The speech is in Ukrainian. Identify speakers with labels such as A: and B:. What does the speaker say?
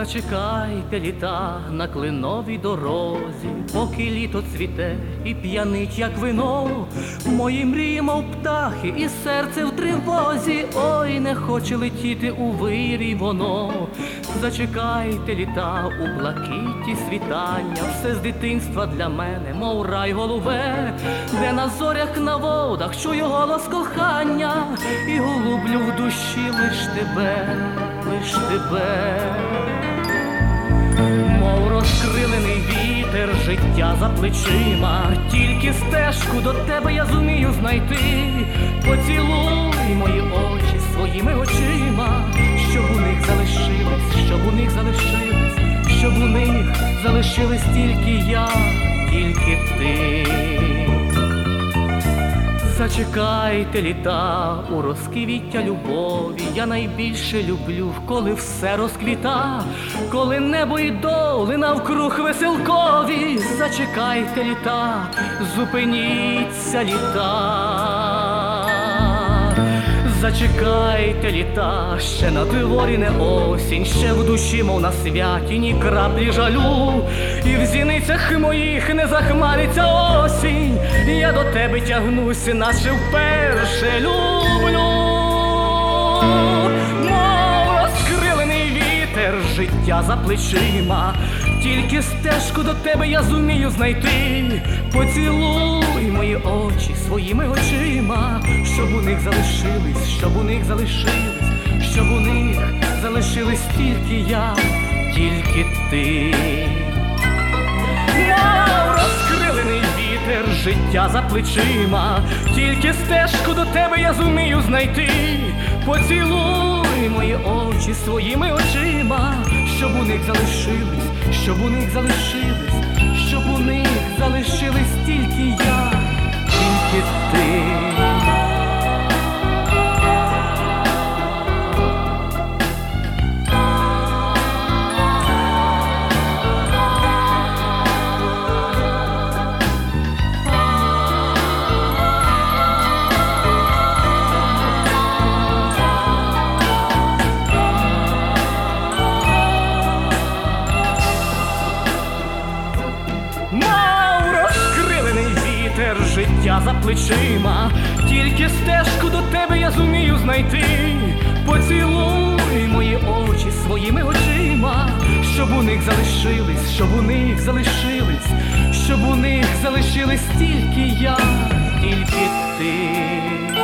A: Зачекайте літа на клиновій дорозі, поки літо цвіте і п'янить, як вино. Мої мрії, мов птахи, і серце в тривозі. Ой, не хоче летіти у вирій воно. Зачекайте літа у блакиті світання, все з дитинства для мене, мов рай голубе, де на зорях на водах чую голос кохання, і голублю в душі лиш тебе, лиш тебе. Життя за плечима, тільки стежку до тебе я зумію знайти. Поцілуй мої очі своїми очима, щоб у них залишились, щоб у них залишились, щоб у них залишились тільки я, тільки ти. Зачекайте літа у розквіття любові. Я найбільше люблю, коли все розквіта, коли небо і доли навкруг веселкові. Зачекайте літа, зупиніться літа. Зачекайте літа, ще на дворі не осінь, ще в душі, мов на святі, ні краплі жалю, і в зіницях моїх не захмариться осінь, тебе тягнуся, наче вперше люблю, мов розкрилений вітер, життя за плечима, тільки стежку до тебе я зумію знайти, поцілуй мої очі своїми очима, щоб у них залишились, щоб у них залишились, щоб у них залишились тільки я, тільки ти. Вітер, життя за плечима, тільки стежку до тебе я зумію знайти. Поцілуй мої очі своїми очима, щоб у них залишились, щоб у них залишились, щоб у них залишились тільки життя за плечима, тільки стежку до тебе я зумію знайти. Поцілуй мої очі своїми очима, щоб у них залишились, щоб у них залишились, щоб у них залишились тільки я, тільки ти.